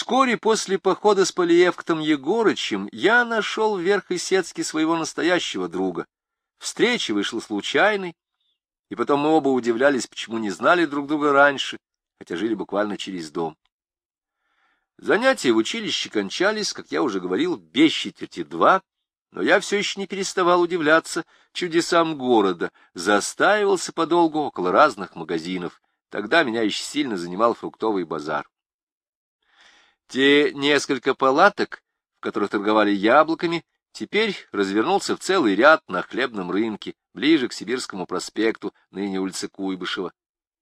Вскоре после похода с Полиевктом Егорычем я нашел в Верхесецке своего настоящего друга. Встреча вышла случайной, и потом мы оба удивлялись, почему не знали друг друга раньше, хотя жили буквально через дом. Занятия в училище кончались, как я уже говорил, без четверти два, но я все еще не переставал удивляться чудесам города, застаивался подолгу около разных магазинов. Тогда меня еще сильно занимал фруктовый базар. Те несколько палаток, в которых торговали яблоками, теперь развернулся в целый ряд на хлебном рынке, ближе к Сибирскому проспекту, ныне улицы Куйбышева.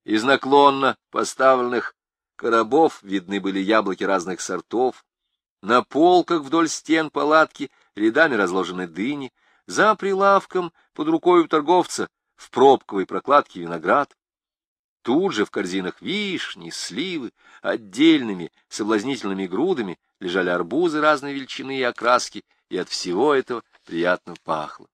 Из наклонно поставленных коробов видны были яблоки разных сортов. На полках вдоль стен палатки рядами разложены дыни, за прилавком под рукой у торговца в пробковой прокладке виноград. Тут же в корзинах вишни, сливы, отдельными соблазнительными грудами лежали арбузы разной величины и окраски, и от всего этого приятно пахло.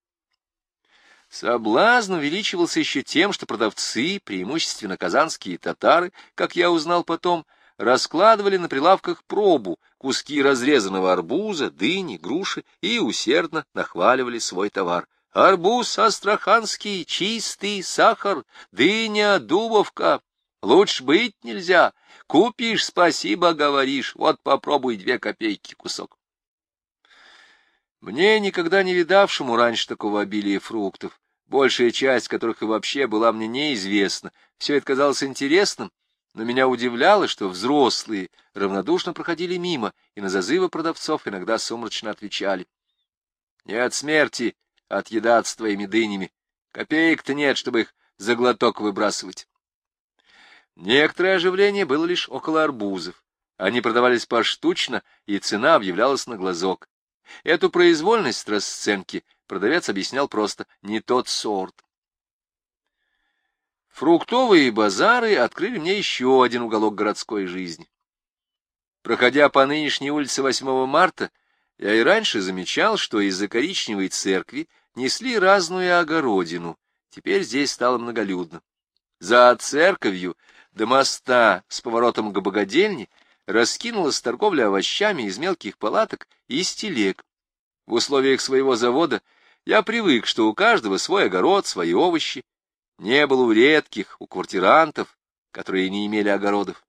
Соблазн увеличивался еще тем, что продавцы, преимущественно казанские татары, как я узнал потом, раскладывали на прилавках пробу, куски разрезанного арбуза, дыни, груши и усердно нахваливали свой товар. Арбуз астраханский, чистый, сахар, дыня, дубовка. Лучше быть нельзя. Купишь, спасибо, говоришь. Вот попробуй две копейки кусок. Мне, никогда не видавшему раньше такого обилия фруктов, большая часть которых и вообще была мне неизвестна, все это казалось интересным, но меня удивляло, что взрослые равнодушно проходили мимо и на зазывы продавцов иногда сумрачно отвечали. — Не от смерти, отъедаться твоими дынями. Копеек-то нет, чтобы их за глоток выбрасывать. Некоторое оживление было лишь около арбузов. Они продавались поштучно, и цена объявлялась на глазок. Эту произвольность расценки продавец объяснял просто «не тот сорт». Фруктовые базары открыли мне еще один уголок городской жизни. Проходя по нынешней улице 8 марта, я и раньше замечал, что из-за коричневой церкви несли разную огородину. Теперь здесь стало многолюдно. За церковью до моста с поворотом к богадельне раскинулась торговля овощами из мелких палаток и из телег. В условиях своего завода я привык, что у каждого свой огород, свои овощи. Не было у редких, у квартирантов, которые не имели огородов.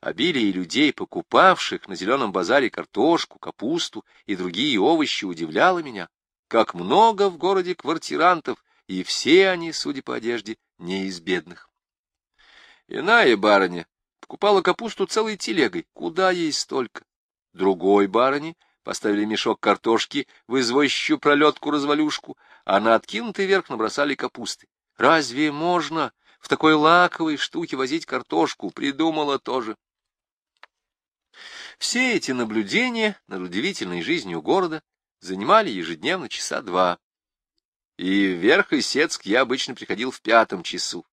Обилие людей, покупавших на зеленом базаре картошку, капусту и другие овощи, удивляло меня. Как много в городе квартирантов, и все они, судя по одежде, не из бедных. Иная барыня покупала капусту целой телегой. Куда ей столько? Другой барыне поставили мешок картошки в извозчую пролетку-развалюшку, а на откинутый верх набросали капусты. Разве можно в такой лаковой штуке возить картошку? Придумала тоже. Все эти наблюдения над удивительной жизнью города занимали ежедневно часа два. И в Верхосецк я обычно приходил в пятом часу.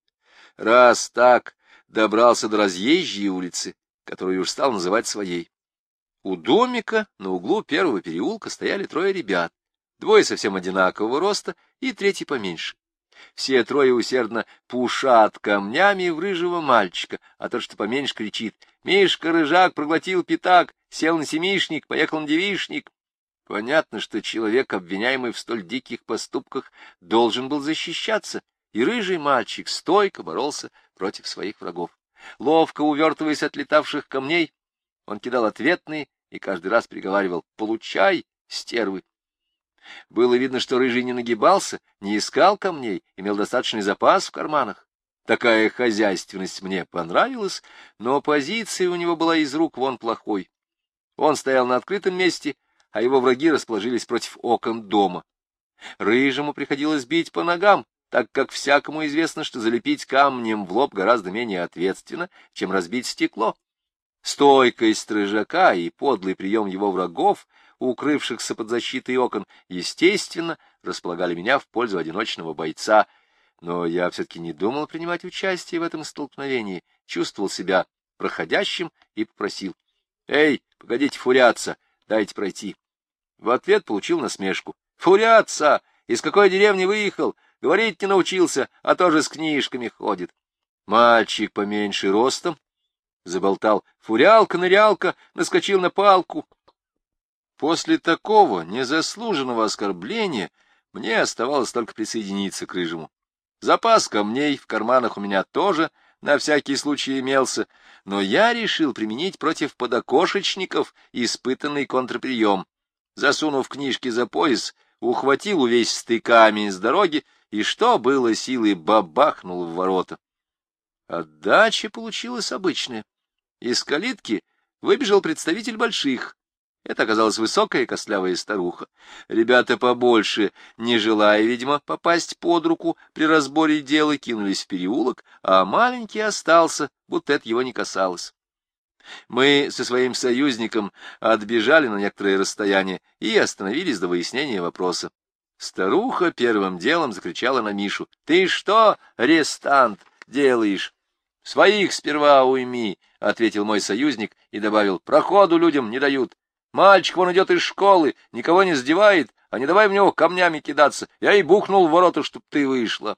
Раз так добрался до разъезжей улицы, которую уж стал называть своей. У домика на углу первого переулка стояли трое ребят, двое совсем одинакового роста и третий поменьше. Все трое усердно пушат камнями в рыжего мальчика, а тот, что поменьше, кричит «Мишка-рыжак проглотил пятак, сел на семишник, поехал на девишник». Понятно, что человек, обвиняемый в столь диких поступках, должен был защищаться, и рыжий мальчик стойко боролся против своих врагов. Ловко увертываясь от летавших камней, он кидал ответные и каждый раз приговаривал «Получай, стервы!». Было видно, что рыжий не нагибался, не искал камней, имел достаточный запас в карманах. Такая хозяйственность мне понравилась, но позиция у него была из рук вон плохой. Он стоял на открытом месте, а его враги расположились против окон дома. Рыжему приходилось бить по ногам, так как всякому известно, что залепить камнем в лоб гораздо менее ответственно, чем разбить стекло. Стойкость рыжака и подлый прием его врагов, укрывшихся под защитой окон, естественно, располагали меня в пользу одиночного бойца, но я все-таки не думал принимать участие в этом столкновении, чувствовал себя проходящим и попросил. — Эй, погодите фуряться, дайте пройти. В ответ получил насмешку. — Фуряться! Из какой деревни выехал? Говорить не научился, а тоже с книжками ходит. Мальчик поменьше ростом, Заболтал. Фурялка-нырялка, наскочил на палку. После такого незаслуженного оскорбления мне оставалось только присоединиться к рыжему. Запас камней в карманах у меня тоже на всякий случай имелся, но я решил применить против подокошечников испытанный контрприем. Засунув книжки за пояс, ухватил увесистый камень с дороги и, что было силы, бабахнул в ворота. Отдача получилась обычная. Из калитки выбежал представитель больших, это оказалась высокая костлявая старуха. Ребята побольше, не желая, видимо, попасть под руку при разборе дела, кинулись в переулок, а маленький остался, будто это его не касалось. Мы со своим союзником отбежали на некоторое расстояние и остановились до выяснения вопроса. Старуха первым делом закричала на Мишу. — Ты что, арестант, делаешь? — Своих сперва уйми, — ответил мой союзник и добавил. — Проходу людям не дают. Мальчик вон идет из школы, никого не сдевает, а не давай в него камнями кидаться. Я и бухнул в ворота, чтоб ты вышла.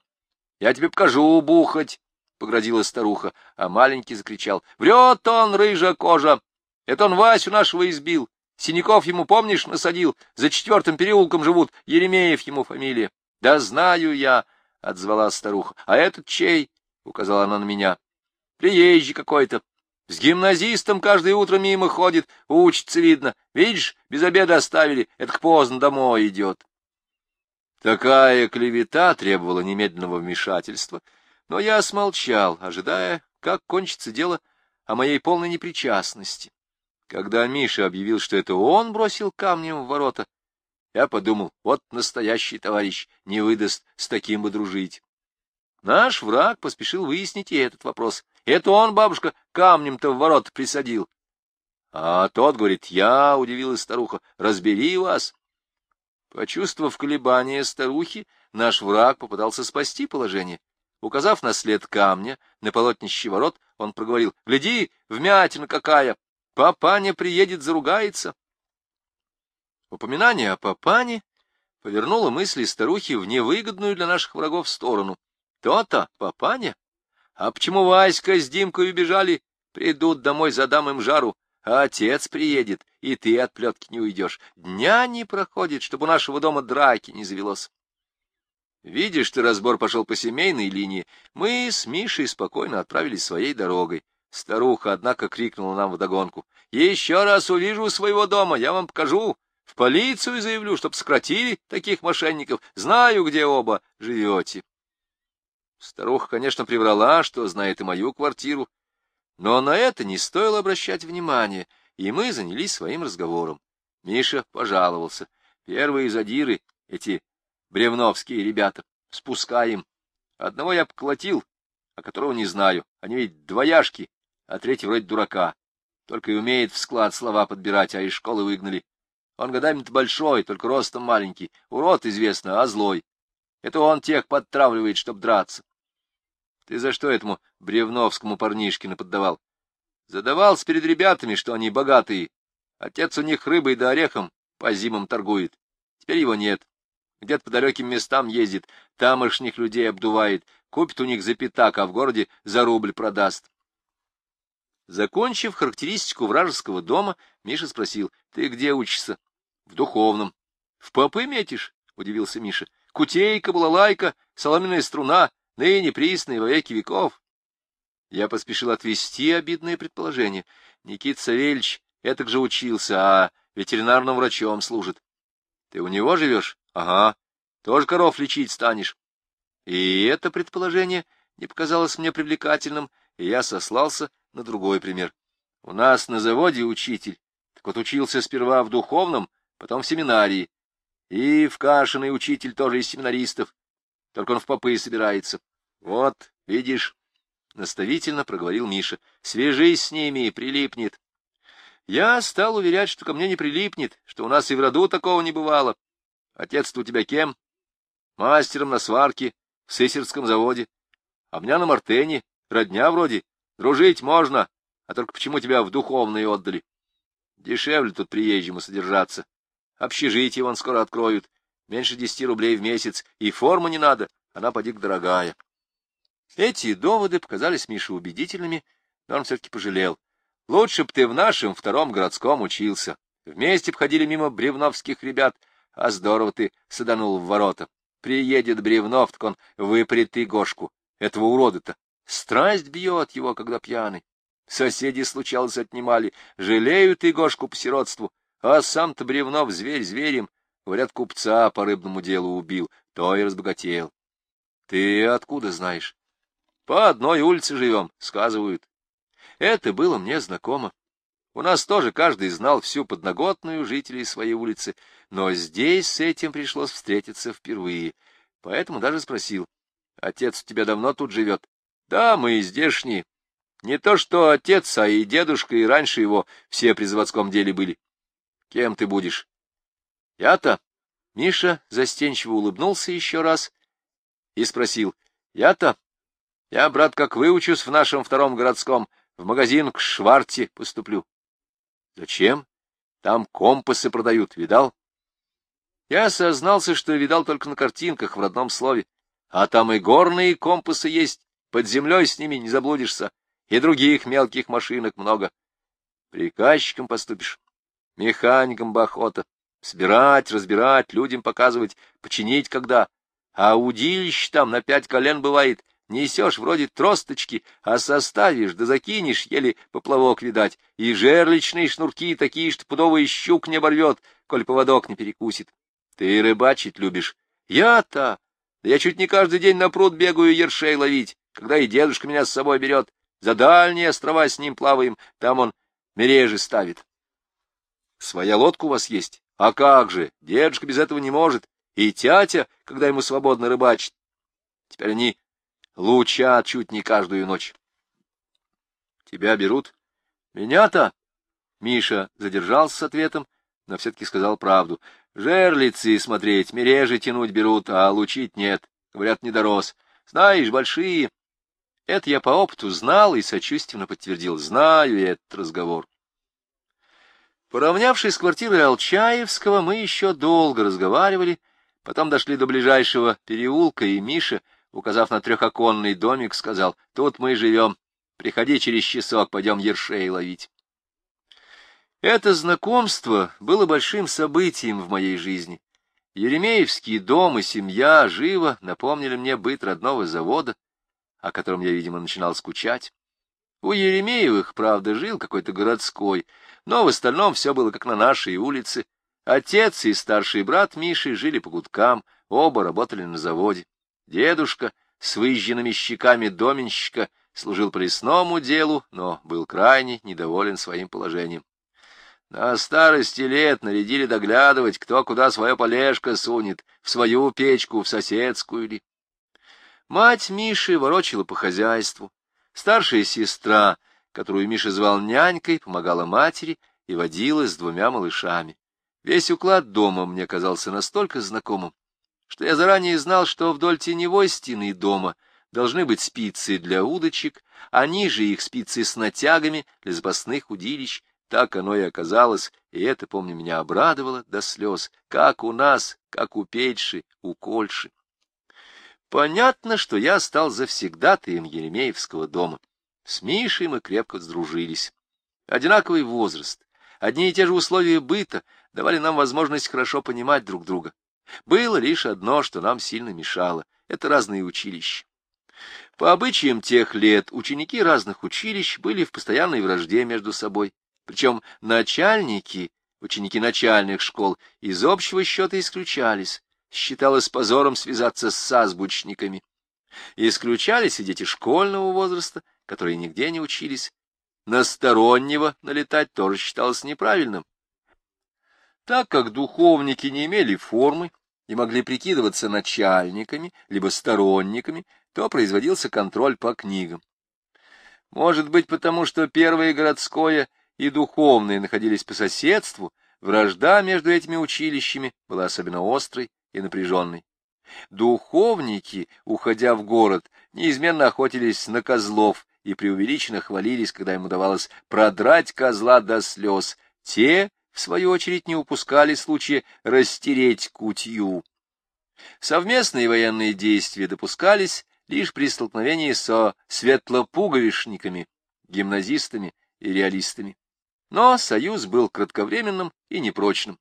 Я тебе покажу бухать, — погрозила старуха, а маленький закричал. — Врет он, рыжая кожа! Это он Васю нашего избил. Синяков ему, помнишь, насадил? За четвертым переулком живут, Еремеев ему фамилия. — Да знаю я, — отзвала старуха. — А этот чей? — указала она на меня. — Приезжий какой-то. С гимназистом каждое утро мимо ходит, учится, видно. Видишь, без обеда оставили, это поздно домой идет. Такая клевета требовала немедленного вмешательства, но я смолчал, ожидая, как кончится дело о моей полной непричастности. Когда Миша объявил, что это он бросил камнем в ворота, я подумал, вот настоящий товарищ не выдаст, с таким бы дружить. Наш враг поспешил выяснить и этот вопрос. Это он, бабушка, камнем-то в ворот присадил. А тот говорит, я, — удивилась старуха, — разбери вас. Почувствовав колебания старухи, наш враг попытался спасти положение. Указав на след камня, на полотнище ворот, он проговорил, — Гляди, вмятина какая! Папаня приедет, заругается. Упоминание о папане повернуло мысли старухи в невыгодную для наших врагов сторону. То-то, папаня? А почему Васька с Димкой убежали? Придут домой, задам им жару. А отец приедет, и ты от плетки не уйдешь. Дня не проходит, чтобы у нашего дома драки не завелось. Видишь, ты разбор пошел по семейной линии. Мы с Мишей спокойно отправились своей дорогой. Старуха, однако, крикнула нам вдогонку. — Еще раз увижу своего дома, я вам покажу. В полицию заявлю, чтоб сократили таких мошенников. Знаю, где оба живете. Старуха, конечно, приврала, что знает и мою квартиру, но на это не стоило обращать внимания, и мы занялись своим разговором. Миша пожаловался. Первые задиры, эти бревновские ребята, спускаем. Одного я поколотил, а которого не знаю. Они ведь двояшки, а третий вроде дурака. Только и умеет в склад слова подбирать, а из школы выгнали. Он годами-то большой, только ростом маленький. Урод, известно, а злой. Это он тех подтравливает, чтоб драться. Ты за что этому бревновскому парнишке наподдавал? Задавался перед ребятами, что они богатые. Отец у них рыбой да орехом по зимам торгует. Теперь его нет. Где-то по далеким местам ездит, тамошних людей обдувает, купит у них за пятак, а в городе за рубль продаст. Закончив характеристику вражеского дома, Миша спросил, — Ты где учишься? — В духовном. — В попы метишь? — удивился Миша кутейка, балалайка, соломенная струна, ныне присные во веки веков. Я поспешил отвести обидное предположение. Никит Савельевич этак же учился, а ветеринарным врачом служит. Ты у него живешь? Ага. Тоже коров лечить станешь. И это предположение не показалось мне привлекательным, и я сослался на другой пример. У нас на заводе учитель, так вот учился сперва в духовном, потом в семинарии, и в Кашиной учитель тоже из семинаристов, только он в попы собирается. Вот, видишь, — наставительно проговорил Миша, — свяжись с ними, прилипнет. Я стал уверять, что ко мне не прилипнет, что у нас и в роду такого не бывало. Отец-то у тебя кем? Мастером на сварке, в сысерском заводе. А меня на Мартене, родня вроде. Дружить можно, а только почему тебя в духовные отдали? Дешевле тут приезжему содержаться. Общежитие вон скоро откроют. Меньше десяти рублей в месяц. И форма не надо. Она поди дорогая. Эти доводы показались Мише убедительными, но он все-таки пожалел. Лучше б ты в нашем втором городском учился. Вместе б ходили мимо бревновских ребят, а здорово ты саданул в ворота. Приедет Бревнов, так он выпрет Игошку, этого урода-то. Страсть бьет его, когда пьяный. Соседи, случалось, отнимали, жалеют Игошку по сиротству, а сам-то Бревнов зверь зверем, говорят, купца по рыбному делу убил, то и разбогател. Ты откуда знаешь? По одной улице живем, сказывают. Это было мне знакомо. У нас тоже каждый знал всю подноготную жителей своей улицы, но здесь с этим пришлось встретиться впервые, поэтому даже спросил. Отец у тебя давно тут живет? Да, мы здешние. Не то что отец, а и дедушка, и раньше его все при заводском деле были. Кем ты будешь? Я-то? Миша застенчиво улыбнулся еще раз и спросил. Я-то? Я, брат, как выучусь в нашем втором городском, в магазин к Шварте поступлю. Зачем? Там компасы продают, видал? Я осознался, что видал только на картинках в родном слове. А там и горные компасы есть, под землей с ними не заблудишься, и других мелких машинок много. Приказчиком поступишь, механиком бы охота. Собирать, разбирать, людям показывать, починить когда. А удилищ там на пять колен бывает, несешь вроде тросточки, а составишь да закинешь, еле поплавок видать, и жерличные шнурки такие, что пудовый щук не оборвет, коль поводок не перекусит. Ты рыбачить любишь. Я-то да я чуть не каждый день на пруд бегаю ершей ловить, когда и дедушка меня с собой берет. За дальние острова с ним плаваем, там он мережи ставит. Своя лодка у вас есть? А как же, дедушка без этого не может. И тятя, когда ему свободно рыбачит. Теперь они лучат чуть не каждую ночь. Тебя берут? Меня-то? Миша задержался с ответом, но все-таки сказал правду. Жерлицы смотреть, мережи тянуть берут, а лучить нет. Говорят, не дорос. Знаешь, большие. Это я по опыту знал и сочувственно подтвердил. Знаю этот разговор. Поравнявшись с квартирой Алчаевского, мы еще долго разговаривали, потом дошли до ближайшего переулка, и Миша, указав на трехоконный домик, сказал, «Тут мы живем. Приходи через часок, пойдем ершей ловить». Это знакомство было большим событием в моей жизни. Еремеевский дом и семья живо напомнили мне быт родного завода, о котором я, видимо, начинал скучать. У Еремеевых, правда, жил какой-то городской, но в остальном все было как на нашей улице. Отец и старший брат Миши жили по гудкам, оба работали на заводе. Дедушка с выезженными щеками доменщика служил по лесному делу, но был крайне недоволен своим положением. На старости лет нарядили доглядывать, кто куда свое полежко сунет, в свою печку, в соседскую ли. Мать Миши ворочила по хозяйству. Старшая сестра, которую Миша звал нянькой, помогала матери и водила с двумя малышами. Весь уклад дома мне казался настолько знакомым, что я заранее знал, что вдоль теневой стены дома должны быть спицы для удочек, а ниже их спицы с натягами для запасных удилищ, так оно и оказалось, и это, помню, меня обрадовало до слез, как у нас, как у Петьши, у Кольши. Понятно, что я стал завсегдатаем Еремеевского дома. С Мишей мы крепко сдружились. Одинаковый возраст, одни и те же условия быта давали нам возможность хорошо понимать друг друга. Было лишь одно, что нам сильно мешало — это разные училища. По обычаям тех лет ученики разных училищ были в постоянной вражде между собой. Причем начальники, ученики начальных школ, из общего счета исключались. Считалось позором связаться с азбучниками. Исключались и дети школьного возраста, которые нигде не учились. На стороннего налетать тоже считалось неправильным. Так как духовники не имели формы и могли прикидываться начальниками, либо сторонниками, то производился контроль по книгам. Может быть, потому что первое городское и духовные находились по соседству, вражда между этими училищами была особенно острой и напряженной. Духовники, уходя в город, неизменно охотились на козлов и преувеличенно хвалились, когда им удавалось продрать козла до слез. Те, в свою очередь, не упускали случая растереть кутью. Совместные военные действия допускались лишь при столкновении со светлопуговишниками, гимназистами и реалистами. Но союз был кратковременным и непрочным.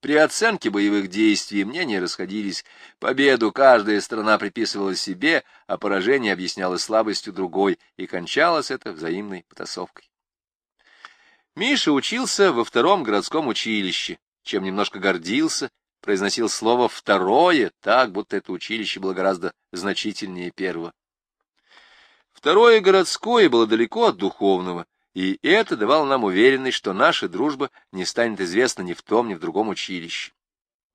При оценке боевых действий мнения расходились. Победу каждая страна приписывала себе, а поражение объясняло слабостью другой, и кончалось это взаимной потасовкой. Миша учился во втором городском училище, чем немножко гордился, произносил слово «второе», так, будто это училище было гораздо значительнее первого. Второе городское было далеко от духовного, и это давало нам уверенность, что наша дружба не станет известна ни в том, ни в другом училище.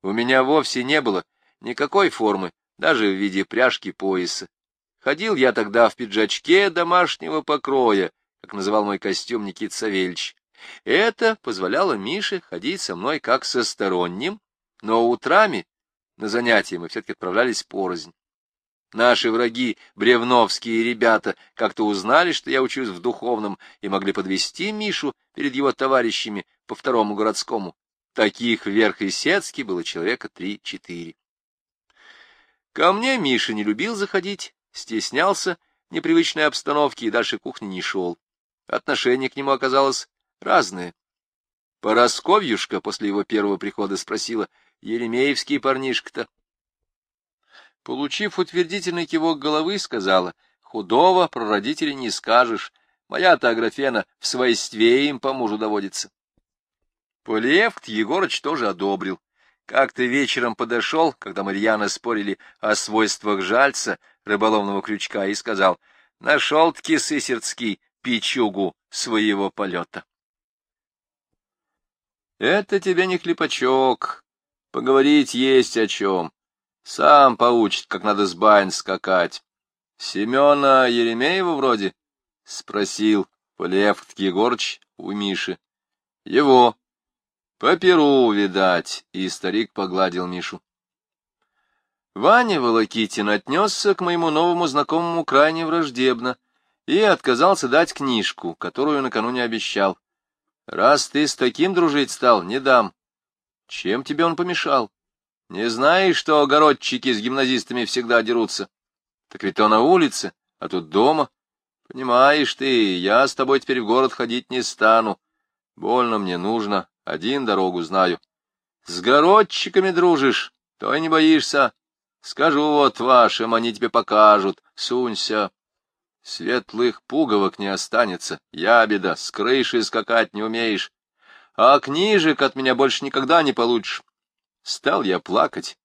У меня вовсе не было никакой формы, даже в виде пряжки пояса. Ходил я тогда в пиджачке домашнего покроя, как называл мой костюм Никит Савельевич. Это позволяло Мише ходить со мной как со сторонним, но утрами на занятия мы все-таки отправлялись порознь. Наши враги, бревновские ребята, как-то узнали, что я учусь в духовном, и могли подвести Мишу перед его товарищами по второму городскому. Таких вверх и Сецке было человека три-четыре. Ко мне Миша не любил заходить, стеснялся непривычной обстановки и дальше кухни не шел. Отношение к нему оказалось разное. Поросковьюшка после его первого прихода спросила, Еремеевский парнишка-то Получив утвердительный кивок головы, сказала, «Худого про родителей не скажешь. Моя-то Аграфена в свойстве им по мужу доводится». Полиевт Егорыч тоже одобрил. Как-то вечером подошел, когда Марьяна спорили о свойствах жальца, рыболовного крючка, и сказал, «Нашел-таки Сысердский пичугу своего полета». «Это тебе не хлепачок, поговорить есть о чем». Сам поучит, как надо с бань скакать. Семена Еремеева вроде? — спросил Полев Егорыч у Миши. — Его. — По перу, видать, — и старик погладил Мишу. Ваня Волокитин отнесся к моему новому знакомому крайне враждебно и отказался дать книжку, которую накануне обещал. Раз ты с таким дружить стал, не дам. Чем тебе он помешал? Не знаешь, что огородчики с гимназистами всегда дерутся? Так ведь то на улице, а тут дома. Понимаешь ты, я с тобой теперь в город ходить не стану. Больно мне нужно, один дорогу знаю. С городчиками дружишь, то и не боишься. Скажу вот вашим, они тебе покажут. Сунься. Светлых пуговок не останется, ябеда, с крыши скакать не умеешь. А книжек от меня больше никогда не получишь. Стал я плакать.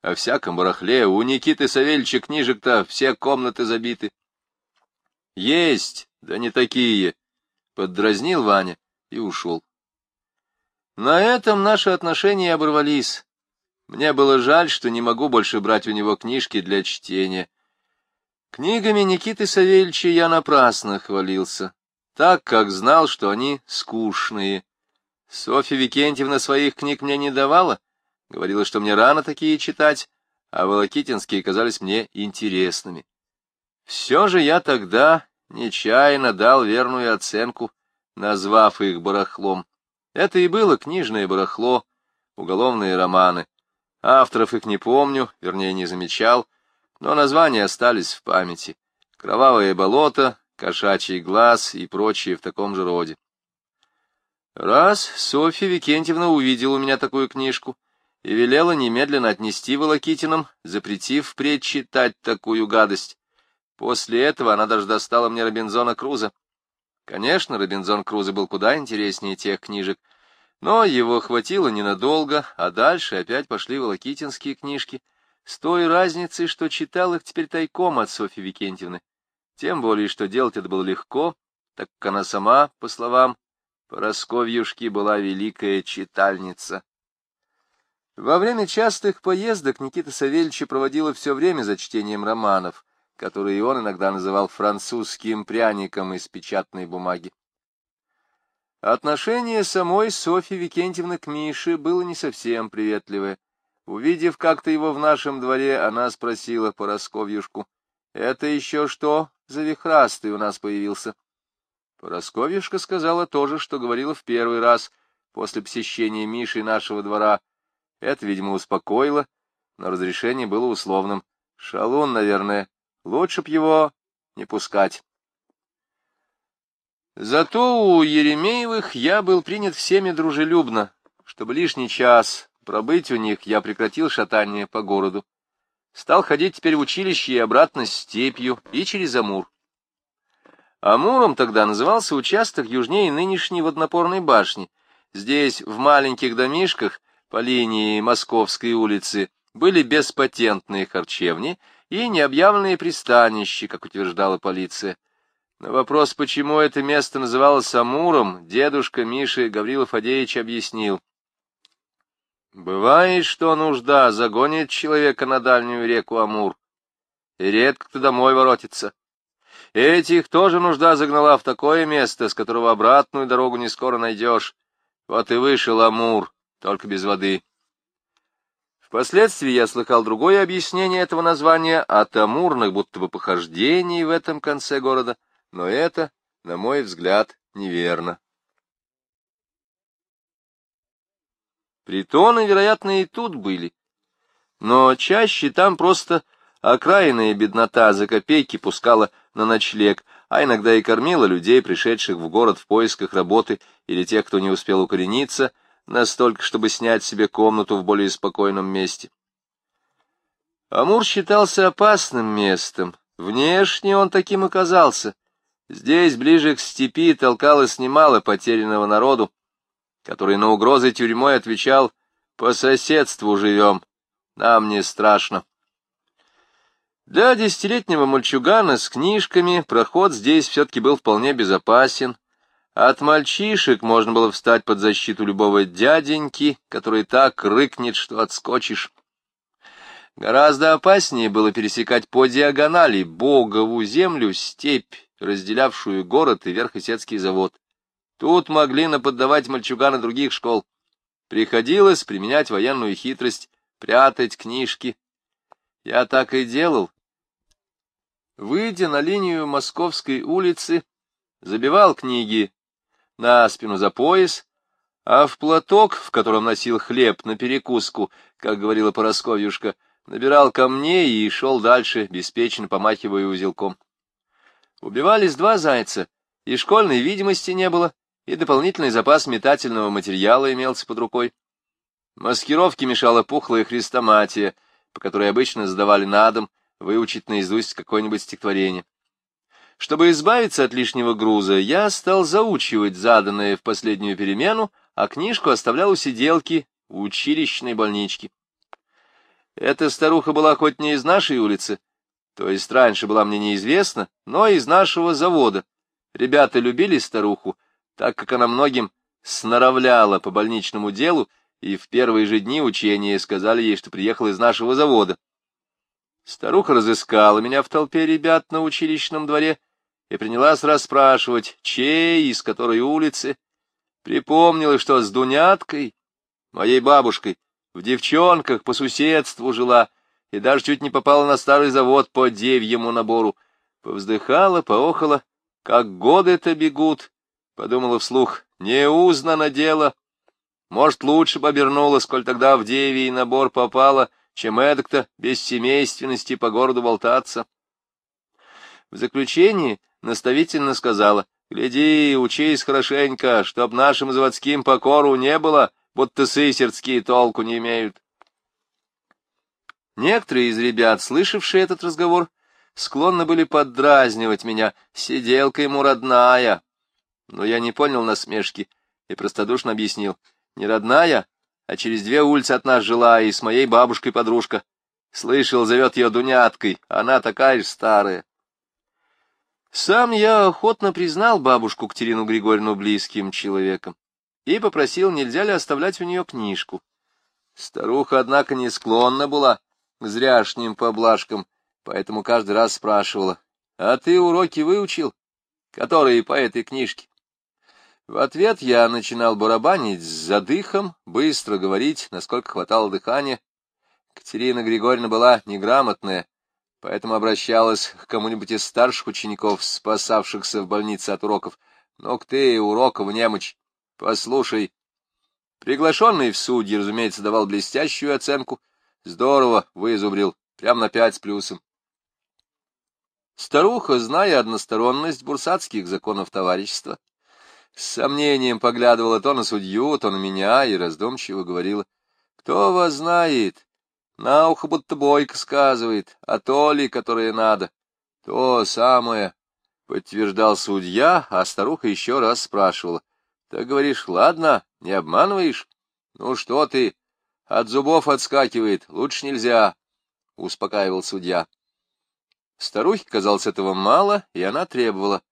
О всяком барахле у Никиты Савельича книжек-то все комнаты забиты. Есть, да не такие, — поддразнил Ваня и ушел. На этом наши отношения оборвались. Мне было жаль, что не могу больше брать у него книжки для чтения. Книгами Никиты Савельича я напрасно хвалился, так как знал, что они скучные. Софья Викентьевна своих книг мне не давала, — Говорила, что мне рано такие читать, а волокитинские казались мне интересными. Все же я тогда нечаянно дал верную оценку, назвав их барахлом. Это и было книжное барахло, уголовные романы. Авторов их не помню, вернее, не замечал, но названия остались в памяти. «Кровавое болото», «Кошачий глаз» и прочие в таком же роде. Раз Софья Викентьевна увидела у меня такую книжку, и велела немедленно отнести Волокитиным, запретив впредь читать такую гадость. После этого она даже достала мне Робинзона Круза. Конечно, Робинзон Круза был куда интереснее тех книжек, но его хватило ненадолго, а дальше опять пошли волокитинские книжки, с той разницей, что читал их теперь тайком от Софьи Викентьевны. Тем более, что делать это было легко, так как она сама, по словам Поросковьюшки, была великая читальница. Во время частых поездок Никита Савельевич проводила все время за чтением романов, которые он иногда называл французским пряником из печатной бумаги. Отношение самой Софьи Викентьевны к Мише было не совсем приветливое. Увидев как-то его в нашем дворе, она спросила Поросковьюшку, «Это еще что за вихрастый у нас появился?» Поросковьюшка сказала то же, что говорила в первый раз после посещения Миши нашего двора — это, видимо, успокоило, но разрешение было условным. Шалун, наверное, лучше б его не пускать. Зато у Еремеевых я был принят всеми дружелюбно. Чтобы лишний час пробыть у них, я прекратил шатание по городу. Стал ходить теперь в училище и обратно степью, и через Амур. Амуром тогда назывался участок южнее нынешней воднопорной башни. Здесь, в маленьких домишках, по линии Московской улицы, были беспатентные харчевни и необъявленные пристанища, как утверждала полиция. На вопрос, почему это место называлось Амуром, дедушка Миши Гаврилов Фадеевич объяснил. Бывает, что нужда загонит человека на дальнюю реку Амур, и редко кто домой воротится. Этих тоже нужда загнала в такое место, с которого обратную дорогу не скоро найдешь. Вот и вышел Амур, только без воды. Впоследствии я слыхал другое объяснение этого названия от амурных будто бы похождений в этом конце города — но это, на мой взгляд, неверно. Притоны, вероятно, и тут были, но чаще там просто окраинная беднота за копейки пускала на ночлег, а иногда и кормила людей, пришедших в город в поисках работы или тех, кто не успел укорениться, настолько, чтобы снять себе комнату в более спокойном месте. Амур считался опасным местом. Внешне он таким оказался. Здесь, ближе к степи, толкалось немало потерянного народу, который на угрозы тюрьмой отвечал «по соседству живем, нам не страшно». Для десятилетнего мальчугана с книжками проход здесь все-таки был вполне безопасен. От мальчишек можно было встать под защиту любого дяденьки, который так рыкнет, что отскочишь. Гораздо опаснее было пересекать по диагонали Богову землю, степь, разделявшую город и Верхосецкий завод. Тут могли наподдавать мальчуганы других школ. Приходилось применять военную хитрость, прятать книжки. Я так и делал. Выйдя на линию Московской улицы, забивал книги на спину за пояс, а в платок, в котором носил хлеб на перекуску, как говорила Поросковьюшка, набирал камней и шел дальше, беспечно помахивая узелком. Убивались два зайца, и школьной видимости не было, и дополнительный запас метательного материала имелся под рукой. Маскировке мешала пухлая хрестоматия, по которой обычно сдавали на дом, выучить наизусть какое-нибудь стихотворение. Чтобы избавиться от лишнего груза, я стал заучивать заданное в последнюю перемену, а книжку оставлял у сиделки в училищной больничке. Эта старуха была хоть не из нашей улицы, то есть раньше была мне неизвестна, но из нашего завода. Ребята любили старуху, так как она многим сноровляла по больничному делу, и в первые же дни учения сказали ей, что приехала из нашего завода. Старуха разыскала меня в толпе ребят на училищном дворе и принялась расспрашивать, чей, из которой улицы. Припомнила, что с Дуняткой, моей бабушкой, в девчонках по соседству жила, и даже чуть не попала на старый завод по девьему набору. Повздыхала, поохала, как годы-то бегут, подумала вслух, не узнано дело. Может, лучше бы обернула, сколь тогда в девий набор попала, чем эдак-то без семейственности по городу болтаться. В заключении наставительно сказала, «Гляди, учись хорошенько, чтоб нашим заводским покору не было, будто сысердские толку не имеют». Некоторые из ребят, слышавшие этот разговор, склонны были поддразнивать меня, сиделка ему родная. Но я не понял насмешки и простодушно объяснил, не родная, а через две улицы от нас жила и с моей бабушкой подружка. Слышал, зовет ее Дуняткой, она такая же старая. Сам я охотно признал бабушку Катерину Григорьевну близким человеком и попросил, нельзя ли оставлять у нее книжку. Старуха, однако, не склонна была к зряшним поблажкам, поэтому каждый раз спрашивала, «А ты уроки выучил? Которые по этой книжке?» В ответ я начинал барабанить с задыхом, быстро говорить, насколько хватало дыхания. Катерина Григорьевна была неграмотная, поэтому обращалась к кому-нибудь из старших учеников, спасавшихся в больнице от уроков. «Ну-ка ты, уроков немочь, послушай». Приглашенный в судьи, разумеется, давал блестящую оценку — Здорово вызубрил, прям на пять с плюсом. Старуха, зная односторонность бурсатских законов товарищества, с сомнением поглядывала то на судью, то на меня и раздумчиво говорила, «Кто вас знает? На ухо будто бойко сказывает, а то ли, которое надо. То самое, — подтверждал судья, а старуха еще раз спрашивала. Ты говоришь, ладно, не обманываешь? Ну что ты, от зубов отскакивает, лучше нельзя, — успокаивал судья. Старухе казалось этого мало, и она требовала.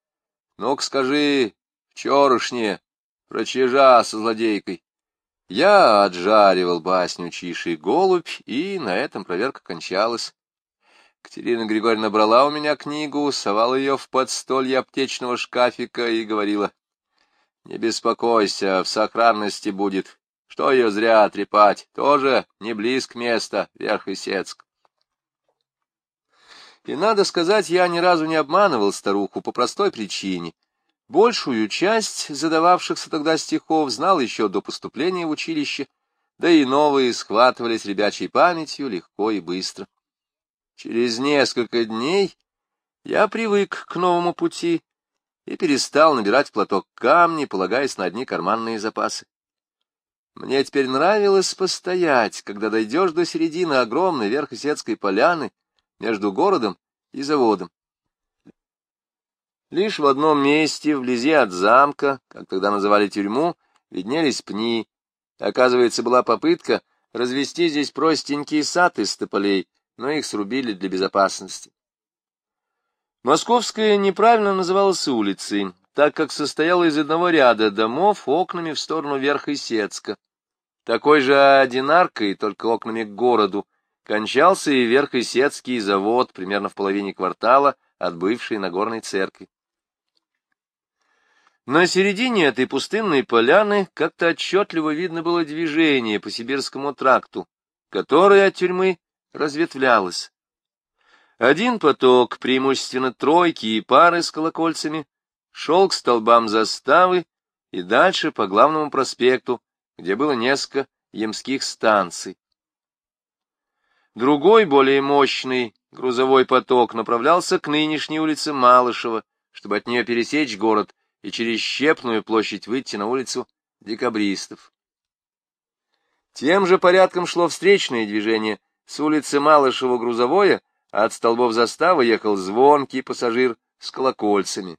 Ну-ка скажи, вчерашнее, про чижа со злодейкой. Я отжаривал басню «Чиший голубь», и на этом проверка кончалась. Катерина Григорьевна брала у меня книгу, совала ее в подстолье аптечного шкафика и говорила, «Не беспокойся, в сохранности будет. Что ее зря трепать? Тоже не близко места, верх и сецк». И, надо сказать, я ни разу не обманывал старуху по простой причине. Большую часть задававшихся тогда стихов знал еще до поступления в училище, да и новые схватывались ребячей памятью легко и быстро. Через несколько дней я привык к новому пути и перестал набирать платок камни, полагаясь на одни карманные запасы. Мне теперь нравилось постоять, когда дойдешь до середины огромной верхосетской поляны между городом и заводом. Лишь в одном месте, вблизи от замка, как тогда называли тюрьму, виднелись пни. Оказывается, была попытка развести здесь простенький сад из тополей, но их срубили для безопасности. Московская неправильно называлась улицей, так как состояла из одного ряда домов окнами в сторону Верха Исетска. Такой же одинаркой, только окнами к городу, кончался и Верх-Исетский завод примерно в половине квартала от бывшей Нагорной церкви. На середине этой пустынной поляны как-то отчетливо видно было движение по Сибирскому тракту, которое от тюрьмы разветвлялось. Один поток, преимущественно тройки и пары с колокольцами, шел к столбам заставы и дальше по главному проспекту, где было несколько ямских станций. Другой, более мощный, грузовой поток направлялся к нынешней улице Малышева, чтобы от нее пересечь город и через Щепную площадь выйти на улицу декабристов. Тем же порядком шло встречное движение — с улицы Малышева грузовое, а от столбов заставы ехал звонкий пассажир с колокольцами.